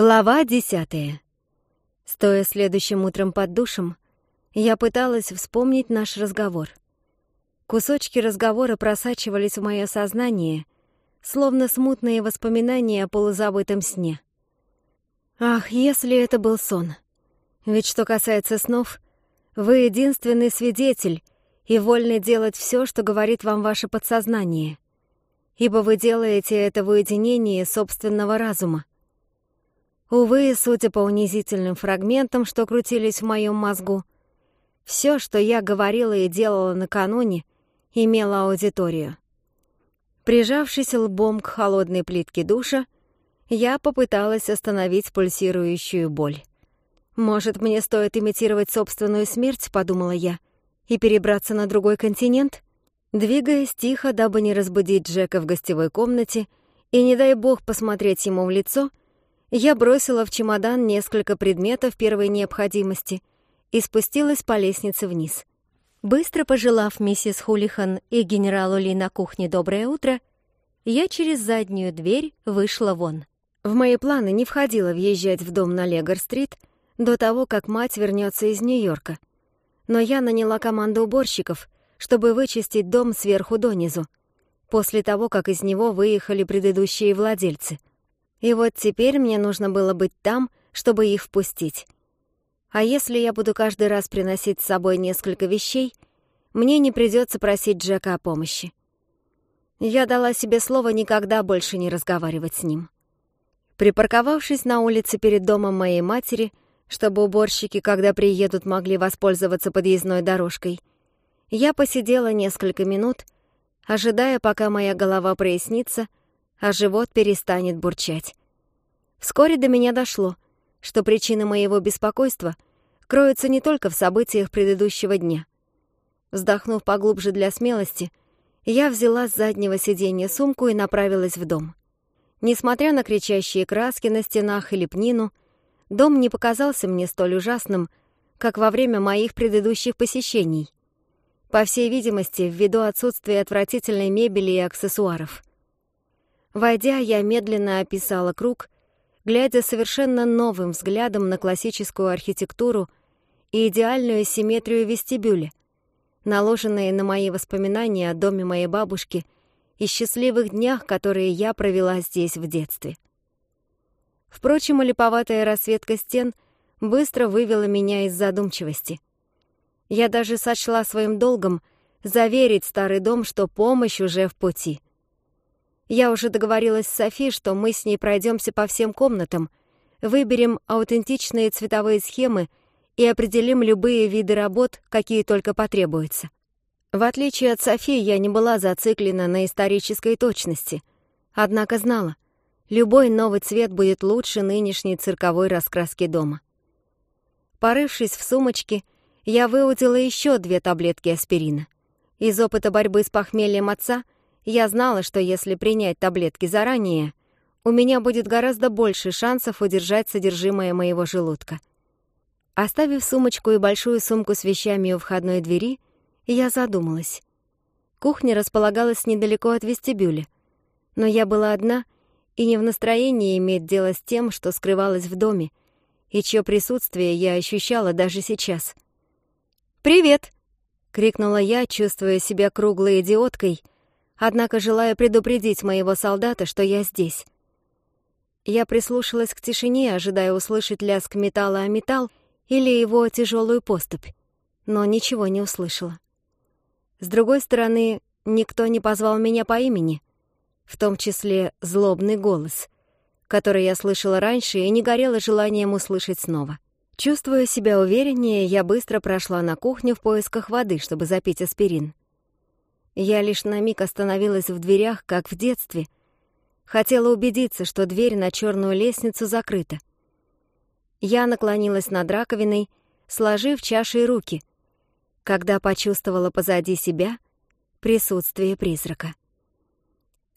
Глава десятая. Стоя следующим утром под душем, я пыталась вспомнить наш разговор. Кусочки разговора просачивались в мое сознание, словно смутные воспоминания о полузабытом сне. Ах, если это был сон. Ведь что касается снов, вы единственный свидетель и вольны делать все, что говорит вам ваше подсознание, ибо вы делаете это в уединении собственного разума. Увы, судя по унизительным фрагментам, что крутились в моем мозгу, все, что я говорила и делала накануне, имело аудиторию. Прижавшись лбом к холодной плитке душа, я попыталась остановить пульсирующую боль. «Может, мне стоит имитировать собственную смерть?» — подумала я. «И перебраться на другой континент?» Двигаясь тихо, дабы не разбудить Джека в гостевой комнате и, не дай бог, посмотреть ему в лицо — Я бросила в чемодан несколько предметов первой необходимости и спустилась по лестнице вниз. Быстро пожелав миссис Хулихан и генералу Ли на кухне доброе утро, я через заднюю дверь вышла вон. В мои планы не входило въезжать в дом на Легор-стрит до того, как мать вернется из Нью-Йорка. Но я наняла команду уборщиков, чтобы вычистить дом сверху донизу, после того, как из него выехали предыдущие владельцы — и вот теперь мне нужно было быть там, чтобы их впустить. А если я буду каждый раз приносить с собой несколько вещей, мне не придется просить Джека о помощи. Я дала себе слово никогда больше не разговаривать с ним. Припарковавшись на улице перед домом моей матери, чтобы уборщики, когда приедут, могли воспользоваться подъездной дорожкой, я посидела несколько минут, ожидая, пока моя голова прояснится — а живот перестанет бурчать. Вскоре до меня дошло, что причина моего беспокойства кроется не только в событиях предыдущего дня. Вздохнув поглубже для смелости, я взяла с заднего сиденья сумку и направилась в дом. Несмотря на кричащие краски на стенах и лепнину, дом не показался мне столь ужасным, как во время моих предыдущих посещений. По всей видимости, ввиду отсутствия отвратительной мебели и аксессуаров — Войдя, я медленно описала круг, глядя совершенно новым взглядом на классическую архитектуру и идеальную симметрию вестибюля, наложенные на мои воспоминания о доме моей бабушки и счастливых днях, которые я провела здесь в детстве. Впрочем, липоватая расцветка стен быстро вывела меня из задумчивости. Я даже сочла своим долгом заверить старый дом, что помощь уже в пути — я уже договорилась с Софи, что мы с ней пройдемся по всем комнатам, выберем аутентичные цветовые схемы и определим любые виды работ, какие только потребуются. В отличие от Софи, я не была зациклена на исторической точности, однако знала, любой новый цвет будет лучше нынешней цирковой раскраски дома. Порывшись в сумочке, я выудила еще две таблетки аспирина. Из опыта борьбы с похмельем отца — я знала, что если принять таблетки заранее, у меня будет гораздо больше шансов удержать содержимое моего желудка. Оставив сумочку и большую сумку с вещами у входной двери, я задумалась. Кухня располагалась недалеко от вестибюля, но я была одна и не в настроении иметь дело с тем, что скрывалось в доме, и чье присутствие я ощущала даже сейчас. «Привет!» — крикнула я, чувствуя себя круглой идиоткой — однако желая предупредить моего солдата, что я здесь. Я прислушалась к тишине, ожидая услышать лязг металла о металл или его тяжелую поступь, но ничего не услышала. С другой стороны, никто не позвал меня по имени, в том числе злобный голос, который я слышала раньше и не горела желанием услышать снова. Чувствуя себя увереннее, я быстро прошла на кухню в поисках воды, чтобы запить аспирин. Я лишь на миг остановилась в дверях, как в детстве. Хотела убедиться, что дверь на черную лестницу закрыта. Я наклонилась над раковиной, сложив чашей руки, когда почувствовала позади себя присутствие призрака.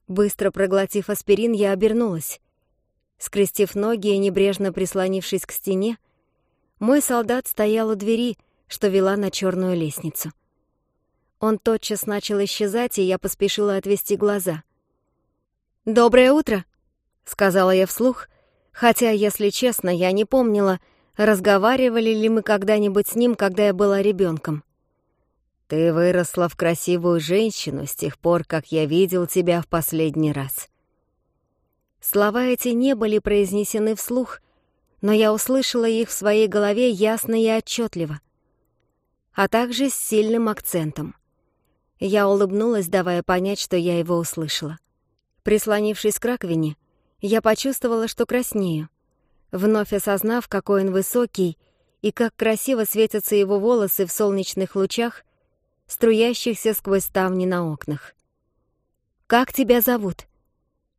Быстро проглотив аспирин, я обернулась. Скрестив ноги и небрежно прислонившись к стене, мой солдат стоял у двери, что вела на черную лестницу. Он тотчас начал исчезать, и я поспешила отвести глаза. «Доброе утро!» — сказала я вслух, хотя, если честно, я не помнила, разговаривали ли мы когда-нибудь с ним, когда я была ребенком. «Ты выросла в красивую женщину с тех пор, как я видел тебя в последний раз». Слова эти не были произнесены вслух, но я услышала их в своей голове ясно и отчетливо, а также с сильным акцентом. Я улыбнулась, давая понять, что я его услышала. Прислонившись к раковине, я почувствовала, что краснею, вновь осознав, какой он высокий и как красиво светятся его волосы в солнечных лучах, струящихся сквозь ставни на окнах. «Как тебя зовут?»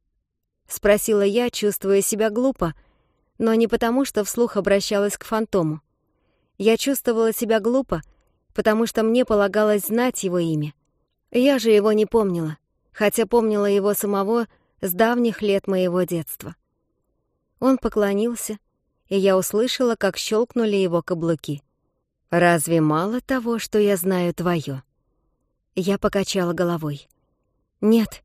— спросила я, чувствуя себя глупо, но не потому, что вслух обращалась к фантому. Я чувствовала себя глупо, потому что мне полагалось знать его имя. Я же его не помнила, хотя помнила его самого с давних лет моего детства. Он поклонился, и я услышала, как щелкнули его каблуки. «Разве мало того, что я знаю твое?» Я покачала головой. «Нет.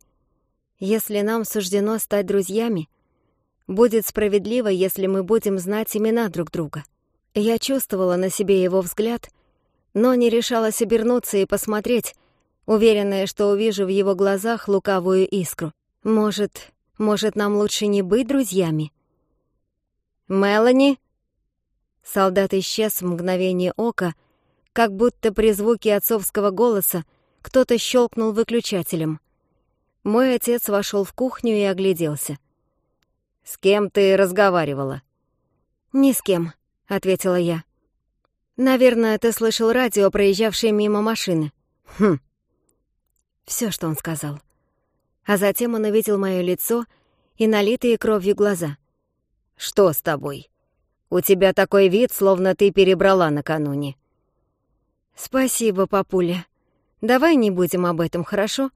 Если нам суждено стать друзьями, будет справедливо, если мы будем знать имена друг друга». Я чувствовала на себе его взгляд, но не решалась обернуться и посмотреть, уверенная, что увижу в его глазах лукавую искру. «Может, может, нам лучше не быть друзьями?» «Мелани?» Солдат исчез в мгновение ока, как будто при звуке отцовского голоса кто-то щелкнул выключателем. Мой отец вошел в кухню и огляделся. «С кем ты разговаривала?» «Ни с кем», — ответила я. «Наверное, ты слышал радио, проезжавшее мимо машины». «Хм», все, что он сказал. А затем он увидел моё лицо и налитые кровью глаза. «Что с тобой? У тебя такой вид, словно ты перебрала накануне». «Спасибо, папуля. Давай не будем об этом, хорошо?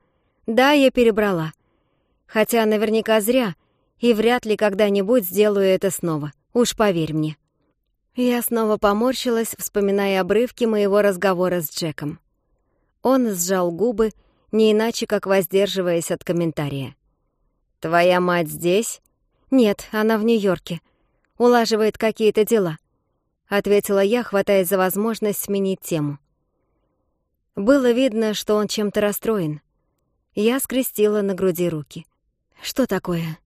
Да, я перебрала. Хотя наверняка зря, и вряд ли когда-нибудь сделаю это снова, уж поверь мне». Я снова поморщилась, вспоминая обрывки моего разговора с Джеком. Он сжал губы не иначе, как воздерживаясь от комментария. «Твоя мать здесь?» «Нет, она в Нью-Йорке. Улаживает какие-то дела», — ответила я, хватаясь за возможность сменить тему. Было видно, что он чем-то расстроен. Я скрестила на груди руки. «Что такое?»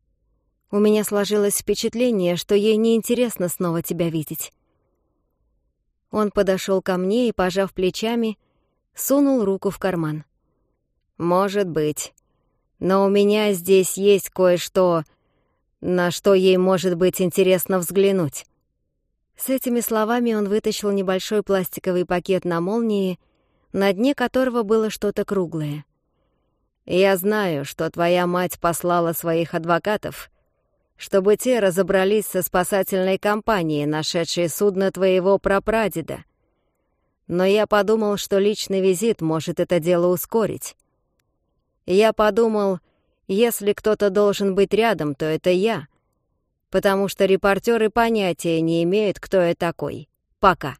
У меня сложилось впечатление, что ей неинтересно снова тебя видеть. Он подошел ко мне и, пожав плечами, сунул руку в карман. Может быть. Но у меня здесь есть кое-что, на что ей может быть интересно взглянуть. С этими словами он вытащил небольшой пластиковый пакет на молнии, на дне которого было что-то круглое. «Я знаю, что твоя мать послала своих адвокатов, чтобы те разобрались со спасательной компанией, нашедшей судно твоего прапрадеда. Но я подумал, что личный визит может это дело ускорить. Я подумал, если кто-то должен быть рядом, то это я, потому что репортеры понятия не имеют, кто я такой. Пока.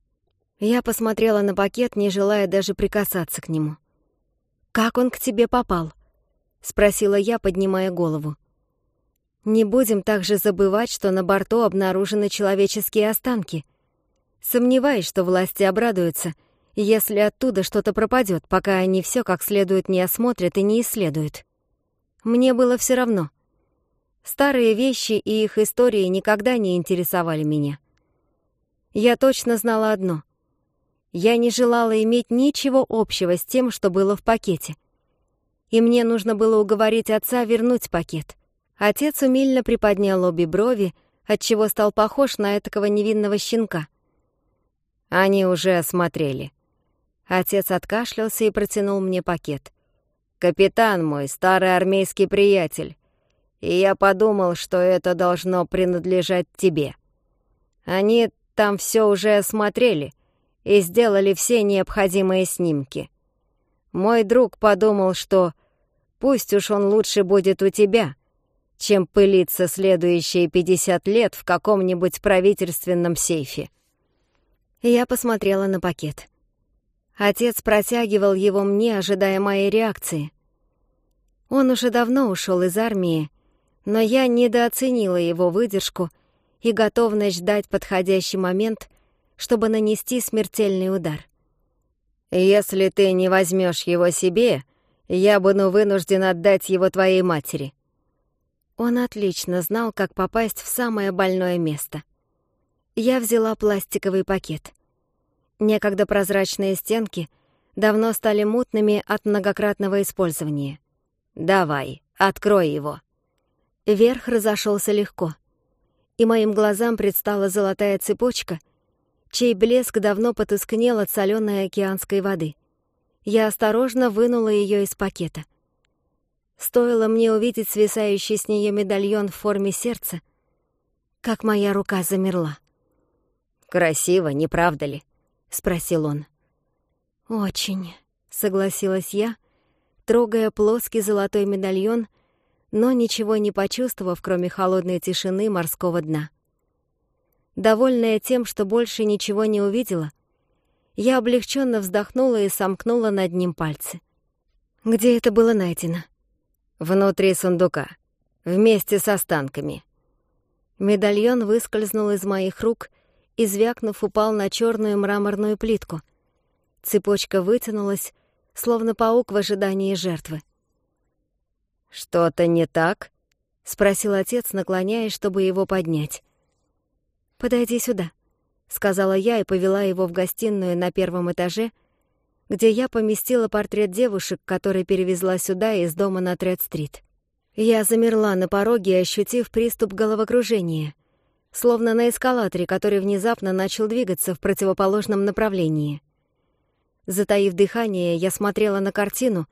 Я посмотрела на пакет, не желая даже прикасаться к нему. «Как он к тебе попал?» — спросила я, поднимая голову. «Не будем также забывать, что на борту обнаружены человеческие останки. Сомневаюсь, что власти обрадуются, если оттуда что-то пропадет, пока они все как следует не осмотрят и не исследуют. Мне было все равно. Старые вещи и их истории никогда не интересовали меня. Я точно знала одно. Я не желала иметь ничего общего с тем, что было в пакете. И мне нужно было уговорить отца вернуть пакет. Отец умильно приподнял обе брови, отчего стал похож на этакого невинного щенка. Они уже осмотрели. Отец откашлялся и протянул мне пакет. «Капитан мой, старый армейский приятель, и я подумал, что это должно принадлежать тебе. Они там все уже осмотрели и сделали все необходимые снимки. Мой друг подумал, что пусть уж он лучше будет у тебя, чем пылиться следующие 50 лет в каком-нибудь правительственном сейфе». Я посмотрела на пакет — Отец протягивал его мне, ожидая моей реакции. Он уже давно ушел из армии, но я недооценила его выдержку и готовность ждать подходящий момент, чтобы нанести смертельный удар. «Если ты не возьмешь его себе, я буду вынужден отдать его твоей матери». Он отлично знал, как попасть в самое больное место. Я взяла пластиковый пакет — Некогда прозрачные стенки давно стали мутными от многократного использования. «Давай, открой его». Верх разошелся легко, и моим глазам предстала золотая цепочка, чей блеск давно потускнел от соленой океанской воды. Я осторожно вынула ее из пакета. Стоило мне увидеть свисающий с нее медальон в форме сердца, как моя рука замерла. «Красиво, не правда ли?» — спросил он. Очень, согласилась я, трогая плоский золотой медальон, но ничего не почувствовав, кроме холодной тишины морского дна. Довольная тем, что больше ничего не увидела, я облегченно вздохнула и сомкнула над ним пальцы. Где это было найдено? Внутри сундука, вместе с останками. Медальон выскользнул из моих рук и, звякнув, упал на черную мраморную плитку. Цепочка вытянулась, словно паук в ожидании жертвы. «Что-то не так?» — спросил отец, наклоняясь, чтобы его поднять. «Подойди сюда», — сказала я и повела его в гостиную на первом этаже, где я поместила портрет девушек, который перевезла сюда из дома на Тред-стрит. Я замерла на пороге, ощутив приступ головокружения — словно на эскалаторе, который внезапно начал двигаться в противоположном направлении. Затаив дыхание, я смотрела на картину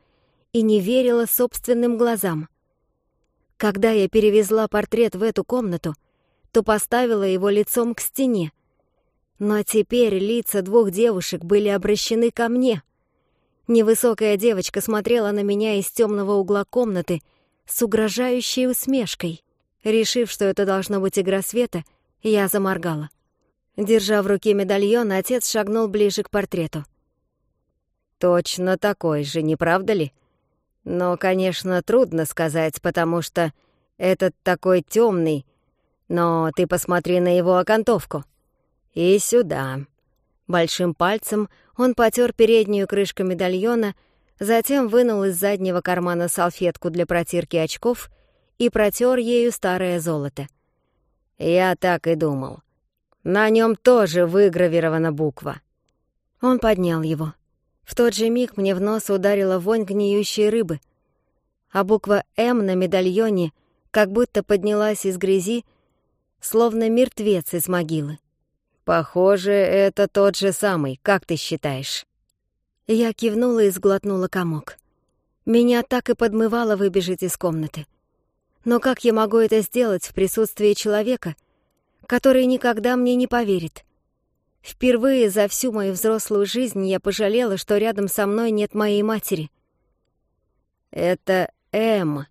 и не верила собственным глазам. Когда я перевезла портрет в эту комнату, то поставила его лицом к стене. Но теперь лица двух девушек были обращены ко мне. Невысокая девочка смотрела на меня из темного угла комнаты с угрожающей усмешкой — Решив, что это должно быть игра света, я заморгала. Держа в руке медальон, отец шагнул ближе к портрету. «Точно такой же, не правда ли? Но, конечно, трудно сказать, потому что этот такой темный. но ты посмотри на его окантовку. И сюда». Большим пальцем он потер переднюю крышку медальона, затем вынул из заднего кармана салфетку для протирки очков — и протер ею старое золото. «Я так и думал. На нем тоже выгравирована буква». Он поднял его. В тот же миг мне в нос ударила вонь гниющей рыбы, а буква «М» на медальоне как будто поднялась из грязи, словно мертвец из могилы. «Похоже, это тот же самый, как ты считаешь?» Я кивнула и сглотнула комок. Меня так и подмывало выбежать из комнаты — но как я могу это сделать в присутствии человека, который никогда мне не поверит? Впервые за всю мою взрослую жизнь я пожалела, что рядом со мной нет моей матери. «Это М,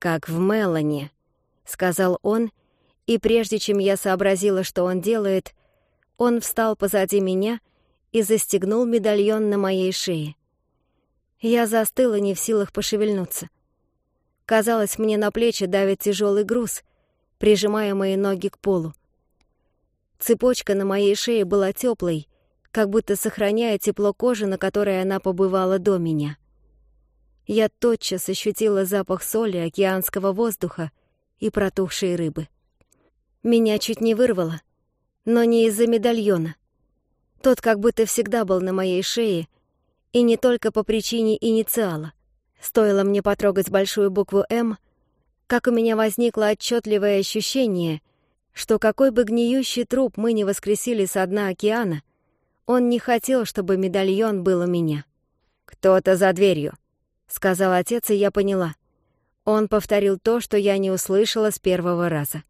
как в Мелани», — сказал он, и прежде чем я сообразила, что он делает, он встал позади меня и застегнул медальон на моей шее. Я застыла, не в силах пошевельнуться. Казалось, мне на плечи давит тяжелый груз, прижимая мои ноги к полу. Цепочка на моей шее была теплой, как будто сохраняя тепло кожи, на которой она побывала до меня. Я тотчас ощутила запах соли, океанского воздуха и протухшей рыбы. Меня чуть не вырвало, но не из-за медальона. Тот как будто всегда был на моей шее, и не только по причине инициала. Стоило мне потрогать большую букву «М», как у меня возникло отчетливое ощущение, что какой бы гниющий труп мы ни воскресили со дна океана, он не хотел, чтобы медальон был у меня. «Кто-то за дверью», — сказал отец, и я поняла. Он повторил то, что я не услышала с первого раза.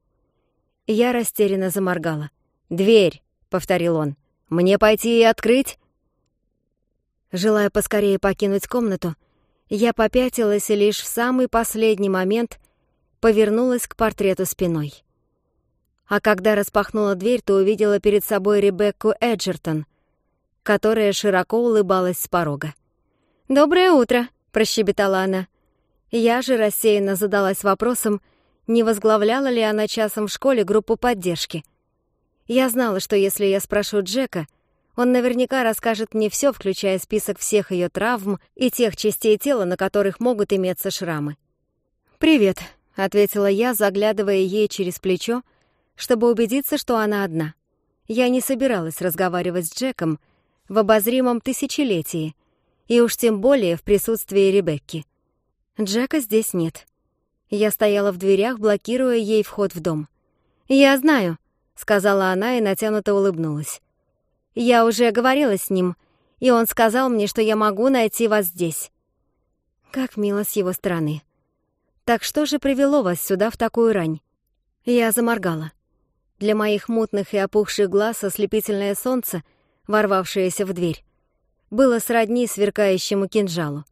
Я растерянно заморгала. «Дверь», — повторил он, — «мне пойти и открыть?» Желая поскорее покинуть комнату, — я попятилась и лишь в самый последний момент повернулась к портрету спиной. А когда распахнула дверь, то увидела перед собой Ребекку Эджертон, которая широко улыбалась с порога. «Доброе утро!» — прощебетала она. Я же рассеянно задалась вопросом, не возглавляла ли она часом в школе группу поддержки. Я знала, что если я спрошу Джека, он наверняка расскажет мне все, включая список всех ее травм и тех частей тела, на которых могут иметься шрамы. «Привет», — ответила я, заглядывая ей через плечо, чтобы убедиться, что она одна. Я не собиралась разговаривать с Джеком в обозримом тысячелетии, и уж тем более в присутствии Ребекки. Джека здесь нет. Я стояла в дверях, блокируя ей вход в дом. «Я знаю», — сказала она и натянуто улыбнулась. Я уже говорила с ним, и он сказал мне, что я могу найти вас здесь. Как мило с его стороны. Так что же привело вас сюда в такую рань? Я заморгала. Для моих мутных и опухших глаз ослепительное солнце, ворвавшееся в дверь, было сродни сверкающему кинжалу.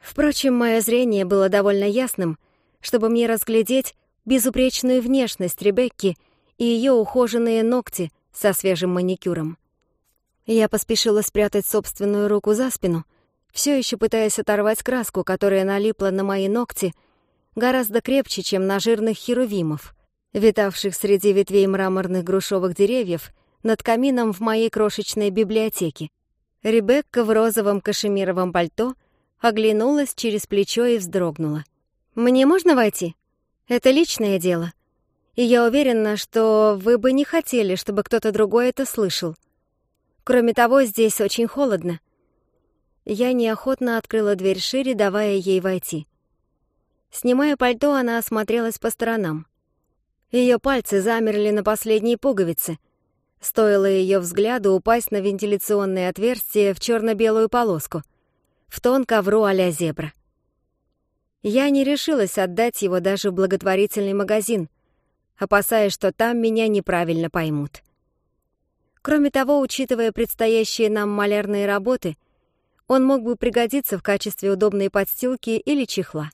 Впрочем, мое зрение было довольно ясным, чтобы мне разглядеть безупречную внешность Ребекки и ее ухоженные ногти со свежим маникюром. Я поспешила спрятать собственную руку за спину, все еще пытаясь оторвать краску, которая налипла на мои ногти, гораздо крепче, чем на жирных херувимов, витавших среди ветвей мраморных грушевых деревьев над камином в моей крошечной библиотеке. Ребекка в розовом кашемировом пальто оглянулась через плечо и вздрогнула. «Мне можно войти? Это личное дело. И я уверена, что вы бы не хотели, чтобы кто-то другой это слышал. Кроме того, здесь очень холодно». Я неохотно открыла дверь шире, давая ей войти. Снимая пальто, она осмотрелась по сторонам. Ее пальцы замерли на последней пуговице. Стоило ее взгляду упасть на вентиляционное отверстие в черно белую полоску, в тон ковру а зебра. Я не решилась отдать его даже в благотворительный магазин, опасаясь, что там меня неправильно поймут. Кроме того, учитывая предстоящие нам малярные работы, он мог бы пригодиться в качестве удобной подстилки или чехла.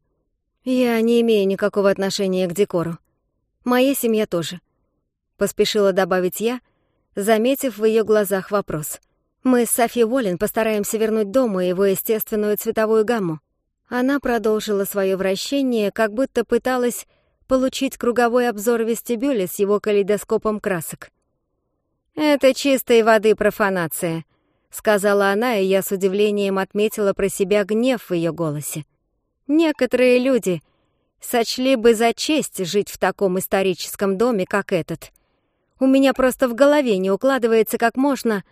Я не имею никакого отношения к декору. Моя семья тоже. Поспешила добавить я, заметив в ее глазах вопрос. Мы с Софи Уоллен постараемся вернуть дому его естественную цветовую гамму. Она продолжила свое вращение, как будто пыталась получить круговой обзор вестибюля с его калейдоскопом красок. «Это чистой воды профанация», — сказала она, и я с удивлением отметила про себя гнев в ее голосе. «Некоторые люди сочли бы за честь жить в таком историческом доме, как этот. У меня просто в голове не укладывается как можно...»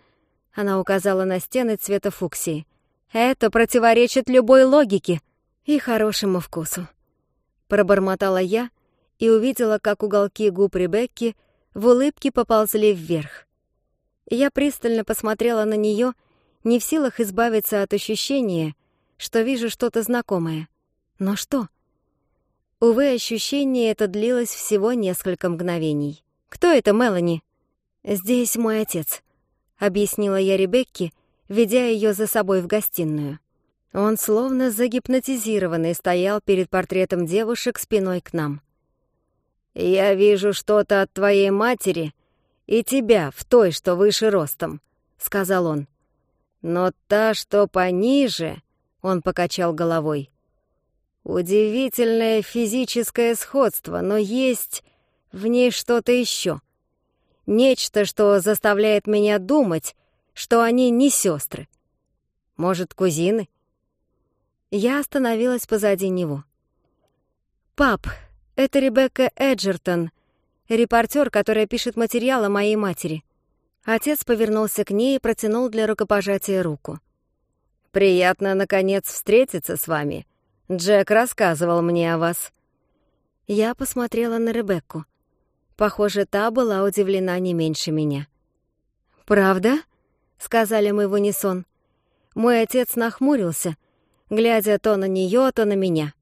Она указала на стены цвета фуксии. «Это противоречит любой логике и хорошему вкусу». Пробормотала я и увидела, как уголки губ Ребекки в улыбке поползли вверх. Я пристально посмотрела на нее, не в силах избавиться от ощущения, что вижу что-то знакомое. Но что? Увы, ощущение это длилось всего несколько мгновений. «Кто это, Мелани?» «Здесь мой отец», — объяснила я Ребекке, — ведя ее за собой в гостиную. Он словно загипнотизированный стоял перед портретом девушек спиной к нам. «Я вижу что-то от твоей матери и тебя в той, что выше ростом», — сказал он. «Но та, что пониже», — он покачал головой. «Удивительное физическое сходство, но есть в ней что-то еще. Нечто, что заставляет меня думать, что они не сестры. Может, кузины?» Я остановилась позади него. «Пап, это Ребекка Эджертон репортер, которая пишет материал о моей матери». Отец повернулся к ней и протянул для рукопожатия руку. «Приятно, наконец, встретиться с вами. Джек рассказывал мне о вас». Я посмотрела на Ребекку. Похоже, та была удивлена не меньше меня. «Правда?» — сказали мы в унисон. Мой отец нахмурился, глядя то на нее, то на меня.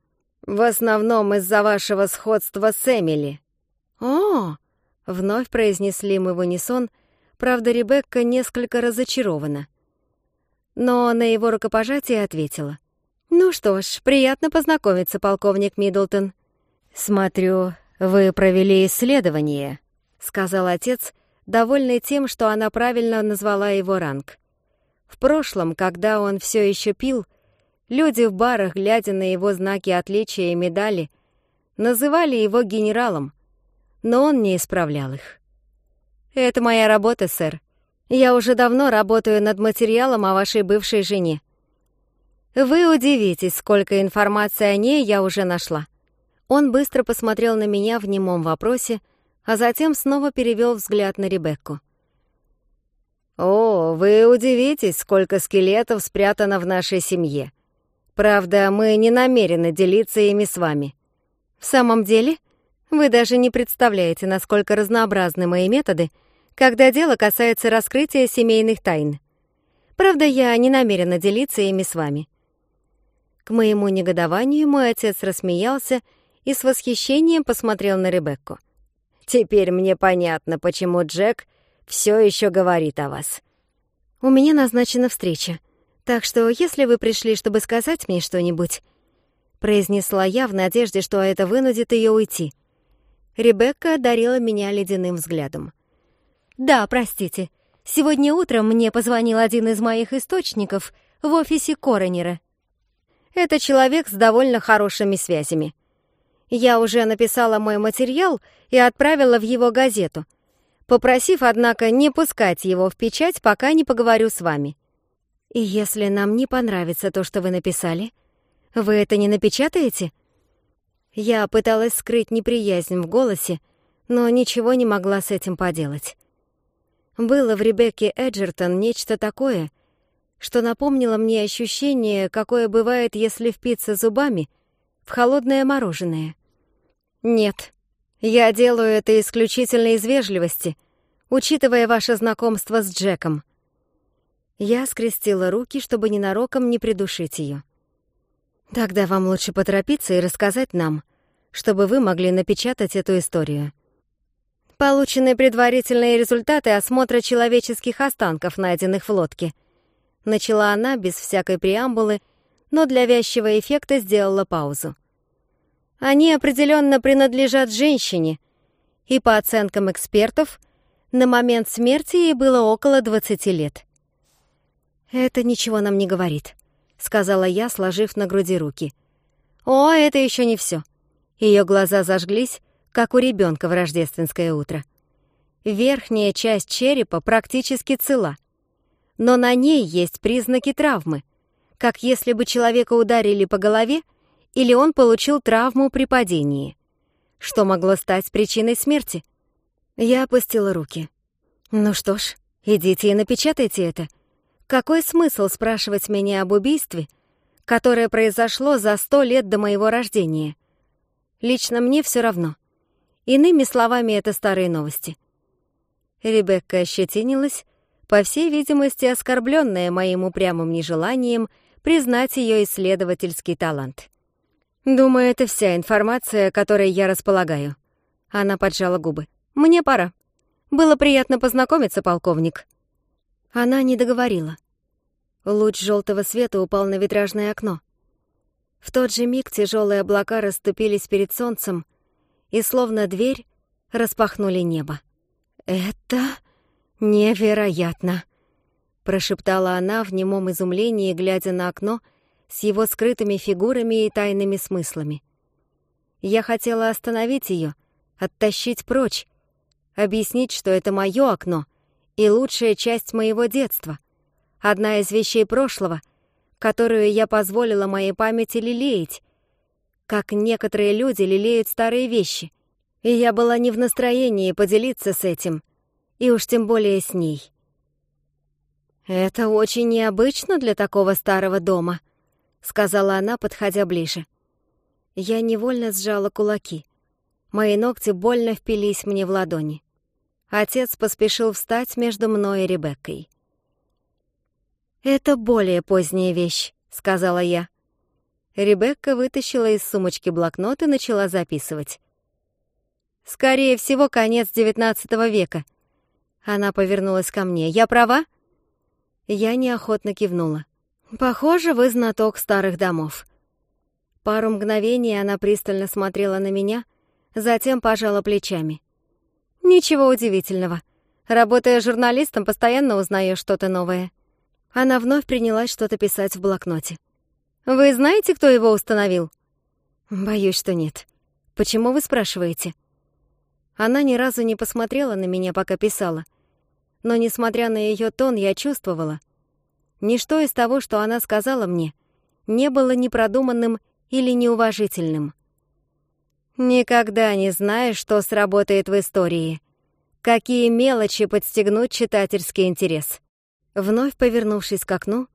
«В основном из-за вашего сходства с Эмили». «О!» — вновь произнесли мы в унисон, правда, Ребекка несколько разочарована. Но на его рукопожатие ответила. «Ну что ж, приятно познакомиться, полковник Миддлтон». «Смотрю, вы провели исследование», — сказал отец, довольный тем, что она правильно назвала его ранг. В прошлом, когда он все еще пил, люди в барах, глядя на его знаки отличия и медали, называли его генералом — но он не исправлял их. «Это моя работа, сэр. Я уже давно работаю над материалом о вашей бывшей жене. Вы удивитесь, сколько информации о ней я уже нашла». Он быстро посмотрел на меня в немом вопросе, а затем снова перевел взгляд на Ребекку. «О, вы удивитесь, сколько скелетов спрятано в нашей семье. Правда, мы не намерены делиться ими с вами». «В самом деле?» вы даже не представляете, насколько разнообразны мои методы, когда дело касается раскрытия семейных тайн. Правда, я не намерена делиться ими с вами». К моему негодованию мой отец рассмеялся и с восхищением посмотрел на Ребекку. «Теперь мне понятно, почему Джек все еще говорит о вас. У меня назначена встреча, так что если вы пришли, чтобы сказать мне что-нибудь, произнесла я в надежде, что это вынудит ее уйти. Ребекка одарила меня ледяным взглядом. «Да, простите. Сегодня утром мне позвонил один из моих источников в офисе Коронера. Это человек с довольно хорошими связями. Я уже написала мой материал и отправила в его газету, попросив, однако, не пускать его в печать, пока не поговорю с вами. И если нам не понравится то, что вы написали, вы это не напечатаете?» Я пыталась скрыть неприязнь в голосе, но ничего не могла с этим поделать. Было в Ребекке Эджертон нечто такое, что напомнило мне ощущение, какое бывает, если впиться зубами в холодное мороженое. Нет, я делаю это исключительно из вежливости, учитывая ваше знакомство с Джеком. Я скрестила руки, чтобы ненароком не придушить ее. Тогда вам лучше поторопиться и рассказать нам, чтобы вы могли напечатать эту историю. Получены предварительные результаты осмотра человеческих останков, найденных в лодке. Начала она без всякой преамбулы, но для вязчего эффекта сделала паузу. Они определенно принадлежат женщине, и по оценкам экспертов, на момент смерти ей было около 20 лет. «Это ничего нам не говорит», — сказала я, сложив на груди руки. О, это еще не все. Ее глаза зажглись, как у ребенка в рождественское утро. Верхняя часть черепа практически цела, но на ней есть признаки травмы, как если бы человека ударили по голове или он получил травму при падении, что могло стать причиной смерти. Я опустила руки. «Ну что ж, идите и напечатайте это», какой смысл спрашивать меня об убийстве, которое произошло за сто лет до моего рождения? Лично мне все равно. Иными словами, это старые новости. Ребекка ощетинилась, по всей видимости, оскорбленная моим упрямым нежеланием признать ее исследовательский талант. «Думаю, это вся информация, которой я располагаю». Она поджала губы. «Мне пора. Было приятно познакомиться, полковник». Она не договорила. Луч желтого света упал на витражное окно. В тот же миг тяжелые облака расступились перед солнцем и, словно дверь, распахнули небо. «Это невероятно!» — прошептала она в немом изумлении, глядя на окно с его скрытыми фигурами и тайными смыслами. Я хотела остановить ее, оттащить прочь, объяснить, что это мое окно и лучшая часть моего детства одна из вещей прошлого, которую я позволила моей памяти лелеять, как некоторые люди лелеют старые вещи. И я была не в настроении поделиться с этим, и уж тем более с ней. «Это очень необычно для такого старого дома», — сказала она, подходя ближе. Я невольно сжала кулаки. Мои ногти больно впились мне в ладони. Отец поспешил встать между мной и Ребеккой. «Это более поздняя вещь», — сказала я. Ребекка вытащила из сумочки блокнот и начала записывать. «Скорее всего, конец XIX века». Она повернулась ко мне. «Я права?» Я неохотно кивнула. «Похоже, вы знаток старых домов». Пару мгновений она пристально смотрела на меня, затем пожала плечами. «Ничего удивительного. Работая журналистом, постоянно узнаю что-то новое». Она вновь принялась что-то писать в блокноте. «Вы знаете, кто его установил?» «Боюсь, что нет. Почему вы спрашиваете?» Она ни разу не посмотрела на меня, пока писала. Но, несмотря на ее тон, я чувствовала. Ничто из того, что она сказала мне, не было непродуманным или неуважительным. «Никогда не знаешь, что сработает в истории. Какие мелочи подстегнут читательский интерес. Вновь повернувшись к окну,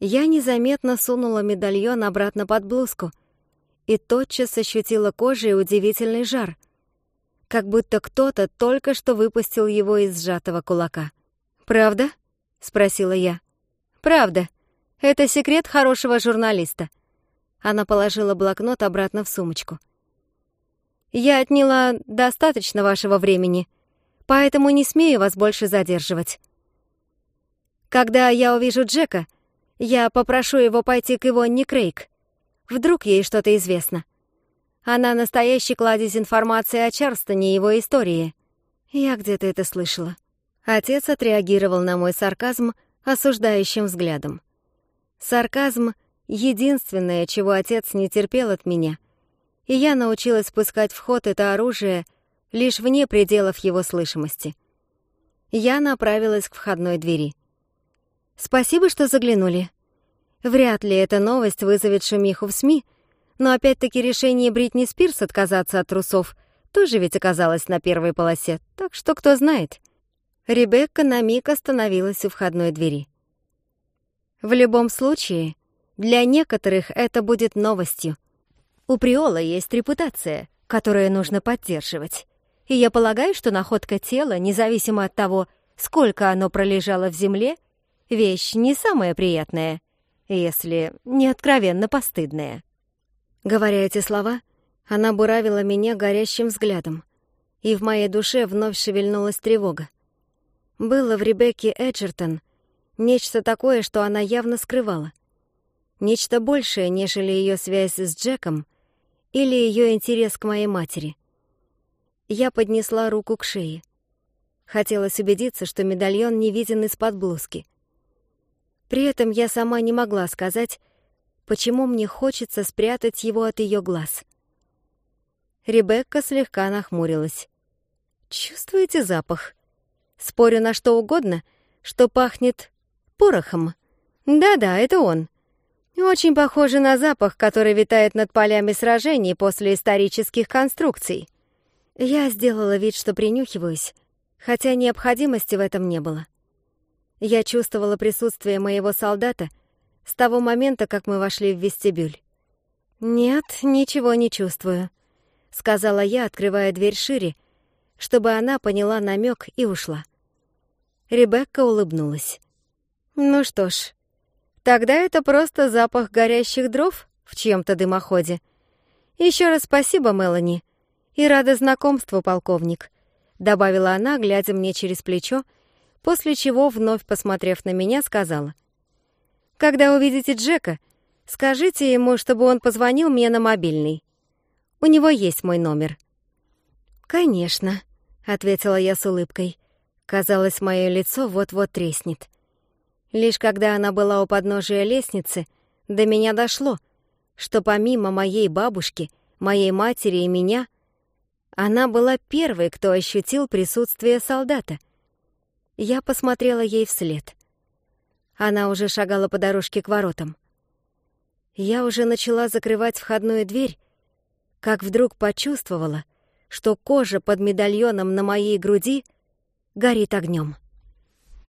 я незаметно сунула медальон обратно под блузку и тотчас ощутила кожей удивительный жар, как будто кто-то только что выпустил его из сжатого кулака. «Правда?» — спросила я. «Правда. Это секрет хорошего журналиста». Она положила блокнот обратно в сумочку. «Я отняла достаточно вашего времени, поэтому не смею вас больше задерживать». Когда я увижу Джека, я попрошу его пойти к Ивонне Крейг. Вдруг ей что-то известно. Она настоящий кладезь информации о Чарстоне и его истории. Я где-то это слышала. Отец отреагировал на мой сарказм осуждающим взглядом. Сарказм — единственное, чего отец не терпел от меня, и я научилась пускать в ход это оружие лишь вне пределов его слышимости. Я направилась к входной двери. «Спасибо, что заглянули. Вряд ли эта новость вызовет шумиху в СМИ, но опять-таки решение Бритни Спирс отказаться от трусов тоже ведь оказалось на первой полосе, так что кто знает». Ребекка на миг остановилась у входной двери. «В любом случае, для некоторых это будет новостью», у Приола есть репутация, которую нужно поддерживать. И я полагаю, что находка тела, независимо от того, сколько оно пролежало в земле, вещь не самая приятная, если не откровенно постыдная. Говоря эти слова, она буравила меня горящим взглядом, и в моей душе вновь шевельнулась тревога. Было в Ребекке Эджертон нечто такое, что она явно скрывала. Нечто большее, нежели ее связь с Джеком или ее интерес к моей матери. Я поднесла руку к шее. Хотелось убедиться, что медальон не виден из-под блузки — При этом я сама не могла сказать, почему мне хочется спрятать его от ее глаз. Ребекка слегка нахмурилась. «Чувствуете запах? Спорю на что угодно, что пахнет порохом. Да-да, это он. Очень похоже на запах, который витает над полями сражений после исторических конструкций. Я сделала вид, что принюхиваюсь, хотя необходимости Я чувствовала присутствие моего солдата с того момента, как мы вошли в вестибюль. «Нет, ничего не чувствую», — сказала я, открывая дверь шире, чтобы она поняла намек и ушла. Ребекка улыбнулась. «Ну что ж, тогда это просто запах горящих дров в чьем-то дымоходе. Еще раз спасибо, Мелани, и рада знакомству, полковник», — добавила она, глядя мне через плечо, — после чего вновь посмотрев на меня, сказала. «Когда увидите Джека, скажите ему, чтобы он позвонил мне на мобильный. У него есть мой номер». «Конечно», — ответила я с улыбкой. Казалось, мое лицо вот-вот треснет. Лишь когда она была у подножия лестницы, до меня дошло, что помимо моей бабушки, моей матери и меня, она была первой, кто ощутил присутствие солдата — я посмотрела ей вслед. Она уже шагала по дорожке к воротам. Я уже начала закрывать входную дверь, как вдруг почувствовала, что кожа под медальоном на моей груди горит огнем.